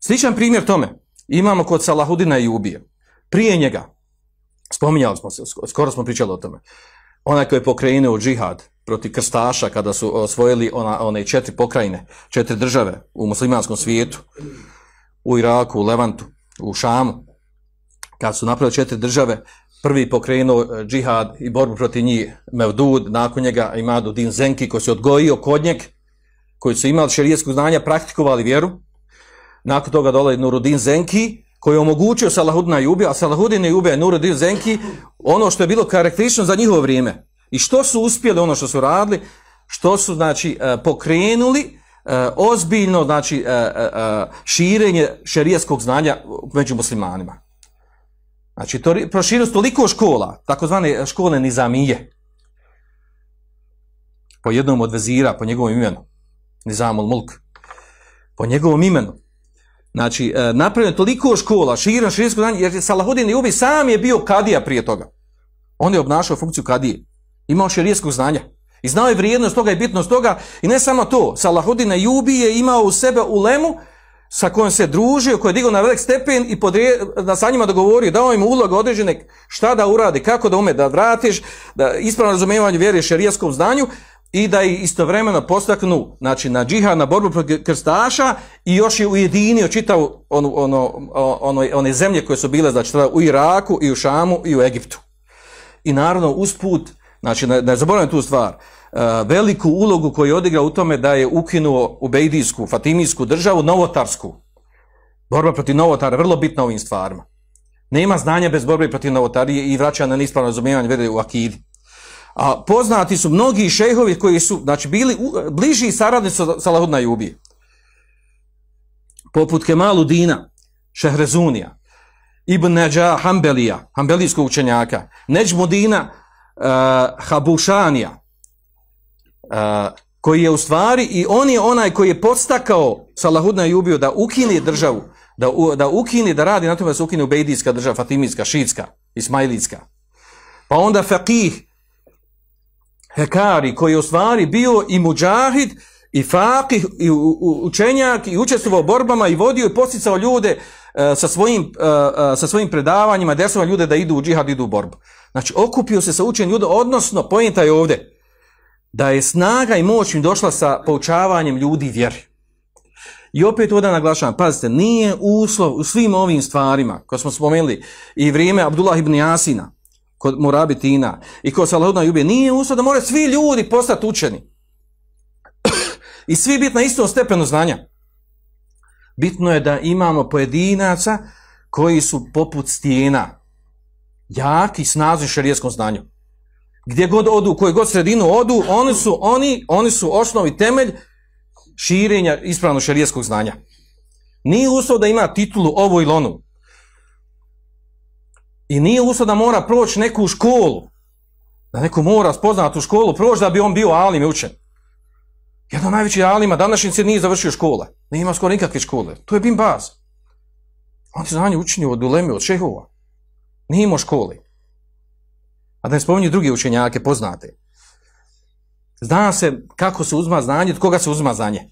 Sličan primjer tome imamo kod Salahudina i Ubije. Prije njega, spominjali smo se, skoro smo pričali o tome, onaj koji je pokrenuo džihad protiv krstaša kada su osvojili ona, one četiri pokrajine, četiri države u muslimanskom svijetu, u Iraku, u Levantu, u Šamu, kad su napravili četiri države, prvi pokrenuo e, džihad i borbu protiv njih Mevdud, nakon njega Imadu Din Zenki koji se odgojio kod njeg, koji su imali šerijetskog znanja, praktikovali vjeru. Nakon toga dolazi Nurudin Zenki, koji je omogućio Salahudina i a Salahudin i Ubija Nurudin Zenki, ono što je bilo karakteristično za njihovo vrijeme. I što su uspjeli, ono što su radili, što su, znači, e, pokrenuli e, ozbiljno, znači, e, širenje šerijaskog znanja među muslimanima. Znači, to, proširio toliko škola, takozvane škole nizamije, po jednom od vezira, po njegovom imenu, Nizamul Mulk, po njegovom imenu. Znači, e, napravljeno toliko škola, širan širijsko znanje, jer Salahudin Jubi sam je bio kadija prije toga. On je obnašao funkciju kadije. Imao širijskog znanja. I znao je vrijednost toga i bitnost toga. I ne samo to, Salahudin Jubi je imao u sebe ulemu sa kojom se družio, koji je digao na velik stepen i podrije, da sa njima dogovorio, dao im ulog određene šta da uradi, kako da ume, da vratiš, da ispravno razumijevanje vjeri šerijskom znanju i da ih istovremeno postaknu znači, na džihad, na borbu protiv krstaša i još je ujedinio čitav ono, ono, ono, one zemlje koje su bile znači, u Iraku i u Šamu i u Egiptu. I naravno usput, znači ne, ne zaboravim tu stvar, e, veliku ulogu koju je odigrao u tome da je ukinuo ubejdijsku, Fatimijsku državu, Novotarsku. Borba protiv Novotara, vrlo bitna ovim stvarima. Nema znanja bez borbe protiv Novotarije i vraća na nispravno razumijevanje vede u Akidi. A poznati su mnogi šejhovi koji su znači, bili bliži saradnici Salahudna Jubije. Poput Kemalu Dina, Šehrezunija, Ibn Neđa Hambelija, Hambelijskog učenjaka, Neđmudina uh, e, Habušanija, e, koji je u stvari i on je onaj koji je podstakao Salahudna Jubiju da ukine državu, da, u, da ukine, da radi na tome da se ukine Ubejdijska država, Fatimijska, Šitska, Ismailijska. Pa onda Faqih, Hekari, koji je u stvari bio i muđahid, i fakih i učenjak, i učestvovao borbama, i vodio i posticao ljude e, sa, svojim, e, e sa svojim predavanjima, desova ljude da idu u džihad, idu u borbu. Znači, okupio se sa učenjem ljuda, odnosno, pojenta je ovdje, da je snaga i moć im došla sa poučavanjem ljudi vjeri. I opet ovdje naglašavam, pazite, nije uslov u svim ovim stvarima, koje smo spomenuli, i vrijeme Abdullah ibn Jasina, kod Murabitina i kod Salahudna Jubije, nije uslov da moraju svi ljudi postati učeni. I svi biti na istom stepenu znanja. Bitno je da imamo pojedinaca koji su poput stijena, jaki snazi u šarijeskom znanju gdje god odu, koje god sredinu odu, oni su oni, oni su osnovi temelj širenja ispravno šerijskog znanja. Nije uslov da ima titulu ovo ili onu. I nije uslov da mora proći neku školu. Da neko mora spoznati u školu, proći da bi on bio alim i učen. Jedan najveći alima današnjice nije završio škole. Nije ima skoro nikakve škole. To je bim baz. On ti znanje učinio od ulemi, od šehova. Nije imao škole. A da ne spominju drugi učenjake poznate. Zna se kako se uzma znanje, od koga se uzma znanje.